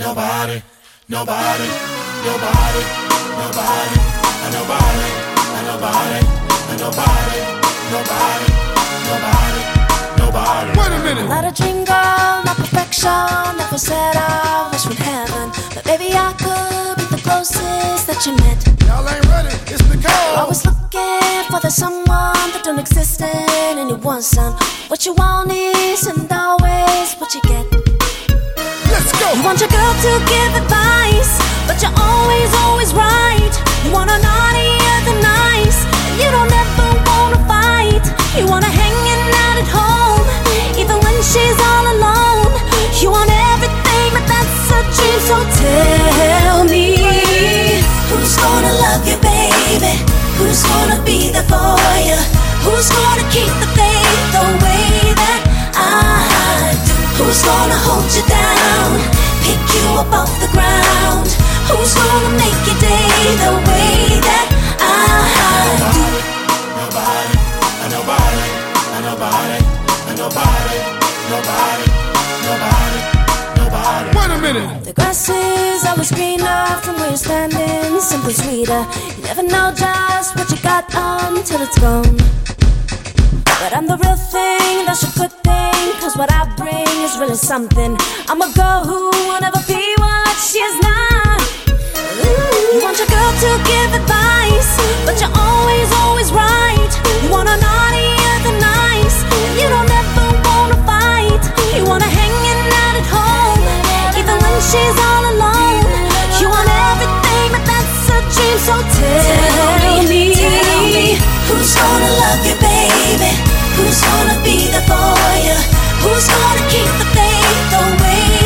nobody, nobody, nobody, nobody, and nobody, and nobody, and nobody, nobody, nobody, nobody. Wait a minute. Not a dream girl, not perfection. Never said I wish from heaven, but maybe I could be the closest that you met. Y'all ain't ready. It's Nicole. Always looking for the someone that don't exist in anyone's son. What you want is and always what you get. You want your girl to give advice, but you're always, always right. You want her naughtier than nice, and you don't ever wanna fight. You her hanging out at home, even when she's all alone. You want everything, but that's a dream. So tell me, who's gonna love you, baby? Who's gonna be there for you? Who's gonna keep the faith the way that I do? Who's gonna hold you down? Minute. The grass is always greener from where you're standing, simply sweeter. You never know just what you got until it's gone. But I'm the real thing, that's a good thing, cause what I bring is really something. I'm a girl who she's all alone. You want everything, but that's a dream, so tell me, who's gonna love you, baby? Who's gonna be there for you? Who's gonna keep the faith the